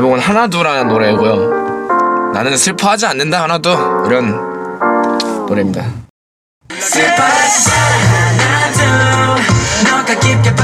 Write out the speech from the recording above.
제목은 하나두라는 노래고요. 나는 슬퍼하지 않는다 하나도 이런 노래입니다. 슬퍼하지 않아 하나두 너가 깊게